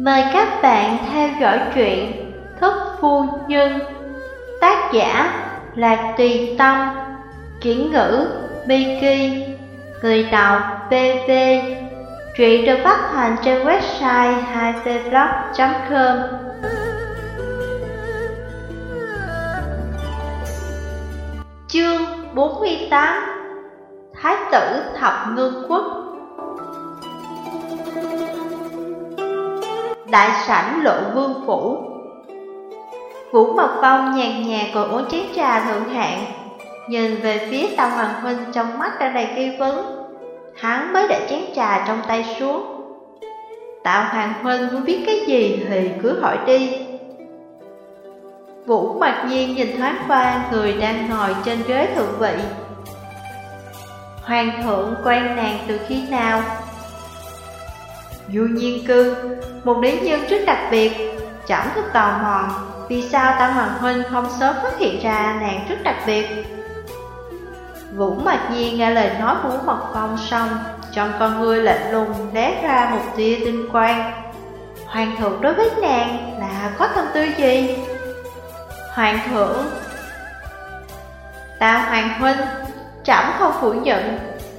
Mời các bạn theo dõi truyện Thức Phu Nhân. Tác giả là Tùy Tâm. Chuyển ngữ Biki Người đọc BV Truyện được phát hành trên website 2vblog.com Chương 48 Thái tử Thập Ngư Quốc. Đại sảnh lộ vương phủ. Vũ Mật Phong nhàn nhạt còn uống chén trà thượng hạng, Nhìn về phía Tam Hoàng Huynh trong mắt đang đầy nghi vấn. Hắn mới để chén trà trong tay xuống. Tạo Hoàng Huynh muốn biết cái gì thì cứ hỏi đi. Vũ mặc nhiên nhìn thoáng qua người đang ngồi trên ghế thượng vị. Hoàng thượng quen nàng từ khi nào? Du nhiên cư, một lý nhân rất đặc biệt. Chẳng thích tò mò Vì sao Tam Hoàng Huynh không sớm phát hiện ra nàng rất đặc biệt. Vũ Mạc Nhiên nghe lời nói của Vũ Mật Phong xong Trong con ngươi lạnh lùng lé ra một tia tinh quang. Hoàng thượng đối với nàng là có tâm tư gì? Hoàng thượng Ta Hoàng Huynh Trẫm không phủ nhận.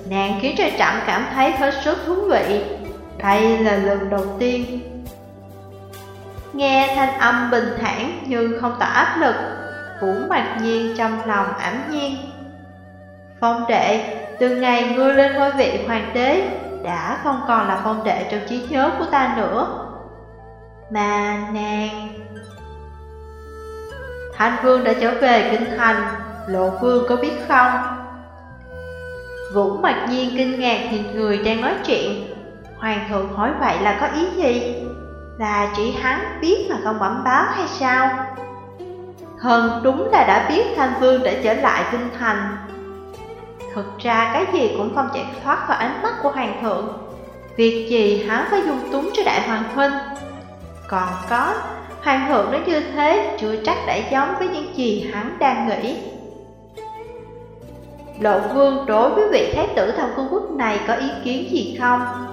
Nàng khiến cho trẫm cảm thấy hết sức thú vị. Đây là lần đầu tiên. Nghe thanh âm bình thản nhưng không tạo áp lực Vũ mặc nhiên trong lòng ảm nhiên. Phong đệ, từ ngày ngươi lên ngôi vị hoàng đế Đã không còn là phong đệ trong trí nhớ của ta nữa. Mà nàng Thanh Vương đã trở về Kinh Thành Lộ Vương có biết không? Vũ mặc nhiên kinh ngạc nhìn người đang nói chuyện. Hoàng thượng hỏi vậy là có ý gì? Là chỉ hắn biết mà không bẩm báo hay sao? Hơn đúng là đã biết Thanh Vương đã trở lại Kinh Thành Thực ra cái gì cũng không chạy thoát vào ánh mắt của Hoàng thượng Việc gì hắn phải dung túng cho Đại Hoàng Huynh Còn có, Hoàng thượng nói như thế chưa chắc đã giống với những gì hắn đang nghĩ Lộ vương đối với vị thái tử thâm cung quốc này có ý kiến gì không?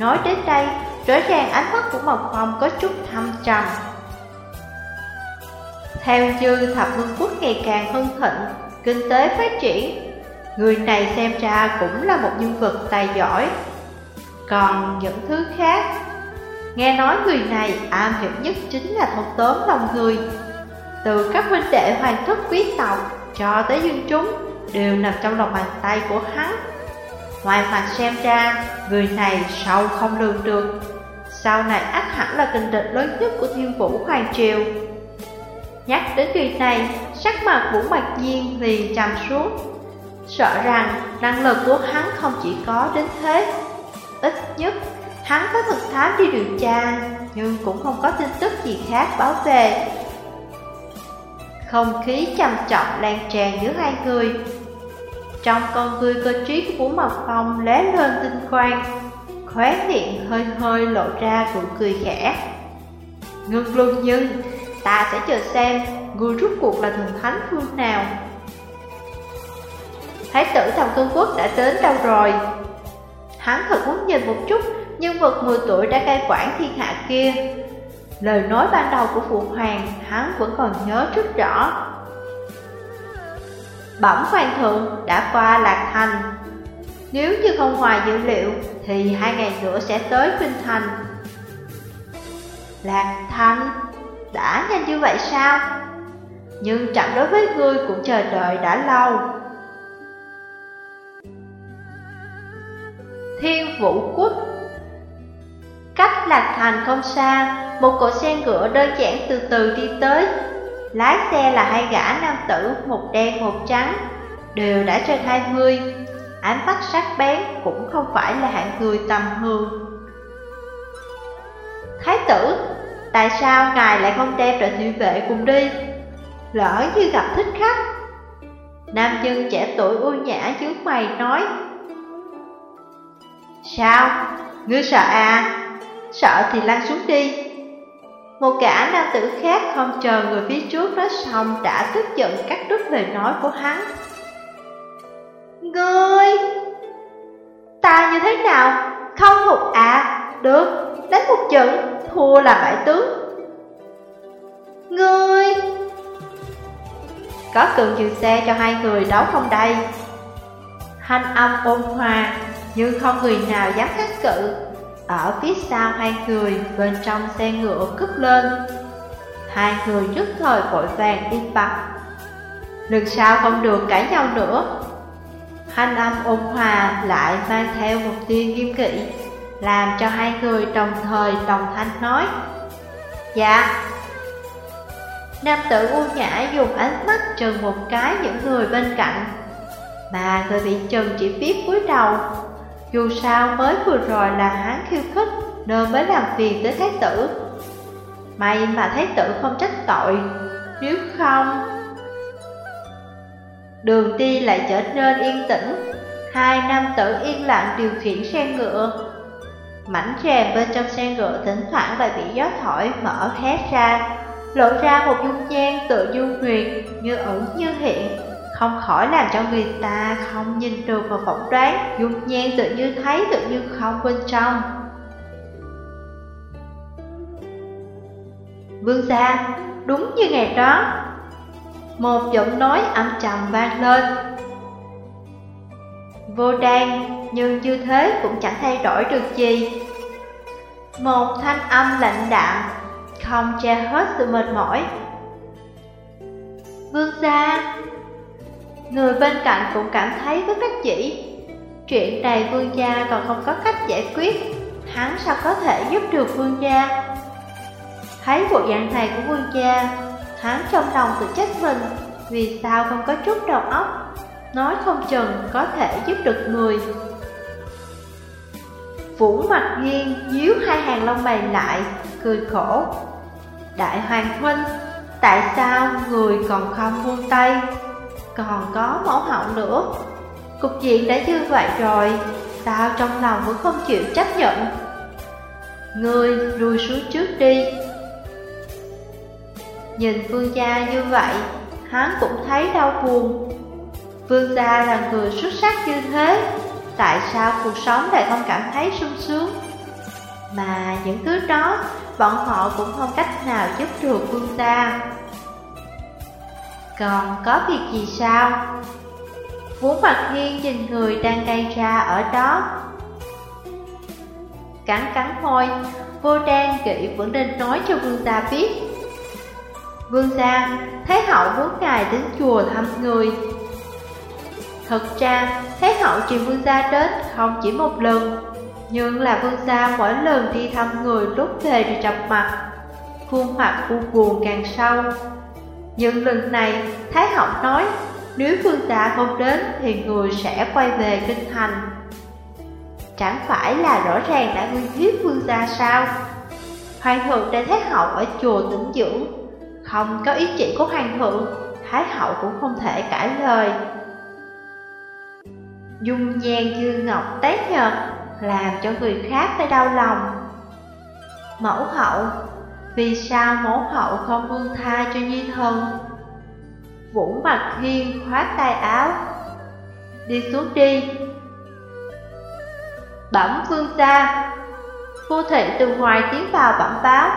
Nói đến đây, rõ ràng ánh mắt của Mộc Phong có chút thâm trầm. Theo như thập vương quốc ngày càng hưng thịnh, kinh tế phát triển Người này xem ra cũng là một nhân vật tài giỏi. Còn những thứ khác Nghe nói người này am hiểu nhất chính là thông tóm lòng người. Từ các huynh đệ hoàng thất quý tộc cho tới dân chúng Đều nằm trong lòng bàn tay của hắn. Ngoài mặt xem ra, người này sâu không lường được? Sau này ác hẳn là tình địch lớn nhất của thiên vũ hoàng triều. Nhắc đến người này, sắc mặt vũ mặt nhiên liền trầm xuống. Sợ rằng năng lực của hắn không chỉ có đến thế. Ít nhất Hắn có thực thám đi điều tra Nhưng cũng không có tin tức gì khác báo về Không khí trầm trọng lan tràn giữa hai người trong con ngươi cơ trí của Vũ Mộc Phong lé lên tinh quang, Khóe miệng hơi hơi lộ ra nụ cười khẽ Ngưng luôn nhưng Ta sẽ chờ xem Ngươi rút cuộc là thần thánh phương nào Thái tử Thầm Cương Quốc đã đến đâu rồi Hắn thật muốn nhìn một chút, nhân vật 10 tuổi đã cai quản thiên hạ kia. Lời nói ban đầu của Phụ Hoàng, hắn vẫn còn nhớ rất rõ. Bẩm Hoàng thượng đã qua Lạc Thành. Nếu như không ngoài dữ liệu thì hai ngày nữa sẽ tới Kinh Thành. Lạc Thành đã nhanh như vậy sao? Nhưng chậm đối với ngươi cũng chờ đợi đã lâu. Thiên Vũ Quốc Cách Lạc Thành không xa, một cỗ xe ngựa đơn giản từ từ đi tới. Lái xe là hai gã nam tử, một đen một trắng, đều đã trên hai mươi. Ánh mắt sắc bén cũng không phải là hạng người tầm thường. Thái tử, tại sao ngài lại không đem đội thị vệ cùng đi? Lỡ như gặp thích khách. Nam nhân trẻ tuổi ưu nhã dưới mày nói. Sao? Ngươi sợ à? sợ thì lăn xuống đi. Một gã nam tử khác không chờ người phía trước nói xong đã tức giận cắt đứt lời nói của hắn. Ngươi, ta như thế nào? Không phục à? Được, đánh một trận, thua là bại tướng. Ngươi... Có cường dừng xe cho hai người đấu không đây? Thanh âm ôn hòa, nhưng không người nào dám kháng cự. Ở phía sau hai người, bên trong xe ngựa cất lên. Hai người nhất thời vội vàng im bặt. Lần sau không được cãi nhau nữa. Thanh âm ôn hòa lại mang theo một tia nghiêm kỵ, làm cho hai người đồng thời đồng thanh nói. Dạ. Nam tử u nhã dùng ánh mắt trừng một cái những người bên cạnh Mà người bị trừng chỉ biết cúi đầu dù sao mới vừa rồi là hắn khiêu khích Nên mới làm phiền tới thái tử. May mà thái tử không trách tội Nếu không Đường đi lại trở nên yên tĩnh. Hai nam tử yên lặng điều khiển xe ngựa. Mảnh rèm bên trong xe ngựa thỉnh thoảng lại bị gió thổi mở hé ra lộ ra một dung nhan tự du huyền như ẩn như hiện, không khỏi làm cho người ta không nhìn được và phỏng đoán dung nhan tự như thấy tự như không bên trong. Vương gia, đúng như ngày đó, một giọng nói âm trầm vang lên. Vô đan, nhưng như thế cũng chẳng thay đổi được gì. Một thanh âm lạnh đạm không che hết sự mệt mỏi. Vương gia Người bên cạnh cũng cảm thấy bất đắc dĩ Chuyện này vương gia còn không có cách giải quyết. Hắn sao có thể giúp được vương gia? Thấy bộ dạng này của vương gia Hắn trong lòng tự trách mình. Vì sao không có chút đầu óc? Nói không chừng có thể giúp được người. Vũ mặt nghiêng nhíu hai hàng lông mày lại Cười khổ. Đại Hoàng Huynh, tại sao người còn không buông tay? Còn có mẫu hậu nữa. Cục diện đã như vậy rồi, sao trong lòng vẫn không chịu chấp nhận? Ngươi lui xuống trước đi. Nhìn vương gia như vậy, hắn cũng thấy đau buồn. Vương gia là người xuất sắc như thế, tại sao cuộc sống lại không cảm thấy sung sướng? Mà những thứ đó bọn họ cũng không cách nào giúp được vương gia còn có việc gì sao? Vũ mặt nghiêng nhìn người đang gây ra ở đó. Cắn cắn môi, vô đen kỵ vẫn nên nói cho vương gia biết. Vương gia, Thái hậu muốn ngài đến chùa thăm người. Thật ra, Thái hậu truyền vương gia đến không chỉ một lần nhưng là vương gia mỗi lần đi thăm người lúc về thì chọc mặt. Khuôn mặt u buồn càng sâu. Nhưng lần này Thái hậu nói Nếu vương gia không đến thì người sẽ quay về kinh thành. Chẳng phải là rõ ràng đã nguyên hiếp vương gia sao? Hoàng thượng đã Thái hậu ở chùa tĩnh dưỡng Không có ý chỉ của hoàng thượng Thái hậu cũng không thể cãi lời. Dung nhan như ngọc tái nhật làm cho người khác phải đau lòng. Mẫu hậu, vì sao mẫu hậu không buông tha cho nhi thần? Vũ mặt hiên khoát tay áo, đi xuống đi. Bẩm phương xa, vô thị từ ngoài tiến vào bẩm báo.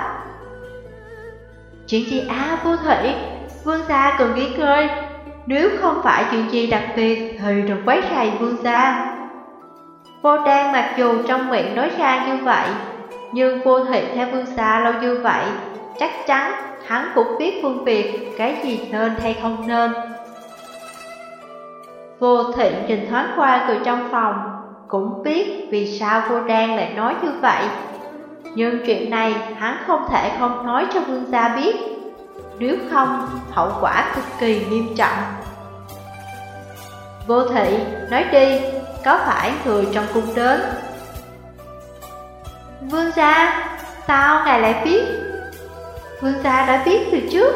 Chuyện gì á vô thị, vương gia cần nghỉ ngơi, nếu không phải chuyện gì đặc biệt thì đừng quấy rầy vương gia. Vô Đan mặc dù trong miệng nói ra như vậy, nhưng vô thị theo vương xa lâu như vậy, chắc chắn hắn cũng biết phương biệt cái gì nên hay không nên. Vô thị nhìn thoáng qua từ trong phòng, cũng biết vì sao vô đan lại nói như vậy. Nhưng chuyện này hắn không thể không nói cho vương gia biết, nếu không hậu quả cực kỳ nghiêm trọng. Vô thị, nói đi, có phải người trong cung đến? Vương gia, sao ngài lại biết? Vương gia đã biết từ trước.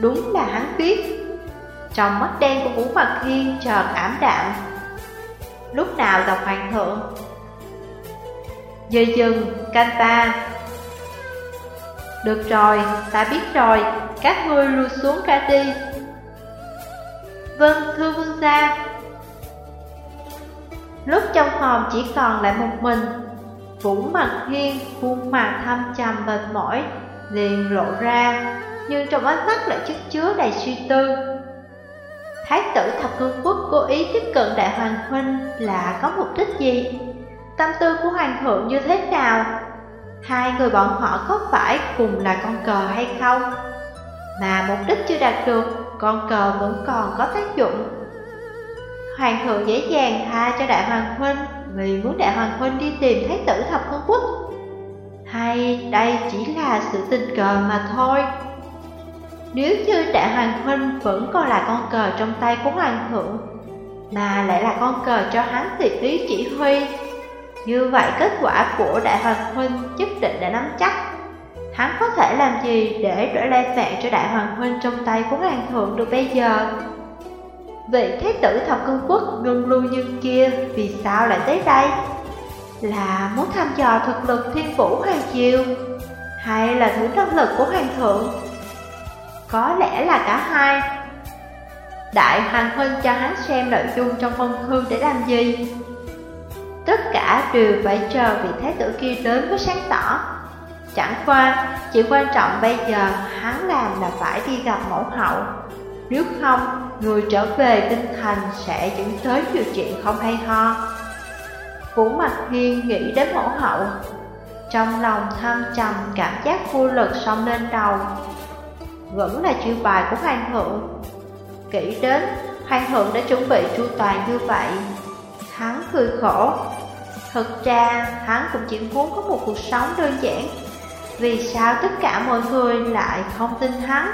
Đúng là hắn biết. Trong mắt đen của Vũ Mặt Thiên chợt ảm đạm. Lúc nào gặp hoàng thượng? Dây dừng, canh ta. Được rồi, ta biết rồi, các ngươi lui xuống ra đi. Vâng, thưa vương gia. Lúc trong phòng chỉ còn lại một mình Vũ mặt hiên, khuôn mặt thâm trầm mệt mỏi, liền lộ ra, nhưng trong ánh mắt lại chất chứa đầy suy tư. Thái tử thập cương quốc cố ý tiếp cận đại hoàng huynh là có mục đích gì? Tâm tư của hoàng thượng như thế nào? Hai người bọn họ có phải cùng là con cờ hay không? Mà mục đích chưa đạt được, con cờ vẫn còn có tác dụng. Hoàng thượng dễ dàng tha cho đại hoàng huynh vì muốn đại hoàng huynh đi tìm thái tử thập Phương quốc. Hay đây chỉ là sự tình cờ mà thôi? Nếu như đại hoàng huynh vẫn còn là con cờ trong tay của hoàng thượng, mà lại là con cờ cho hắn tùy ý chỉ huy, như vậy kết quả của đại hoàng huynh nhất định đã nắm chắc. Hắn có thể làm gì để đổi lai mạng cho đại hoàng huynh trong tay của hoàng thượng được bây giờ? Vị thế tử thập cương quốc ngân lưu như kia vì sao lại tới đây? Là muốn thăm dò thực lực thiên vũ hoàng triều Hay là thử năng lực của hoàng thượng? Có lẽ là cả hai. Đại hoàng huynh cho hắn xem nội dung trong phong thư để làm gì? Tất cả đều phải chờ vị thái tử kia đến mới sáng tỏ. Chẳng qua, chỉ quan trọng bây giờ hắn làm là phải đi gặp mẫu hậu. Nếu không, người trở về tinh thành sẽ dẫn tới nhiều chuyện không hay ho. Vũ Mặt Hiên nghĩ đến mẫu hậu. Trong lòng thâm trầm cảm giác vô lực xông lên đầu. Vẫn là chiêu bài của hoàng thượng. Kỹ đến, hoàng thượng đã chuẩn bị chu toàn như vậy. Hắn cười khổ. Thực ra, hắn cũng chỉ muốn có một cuộc sống đơn giản. Vì sao tất cả mọi người lại không tin hắn?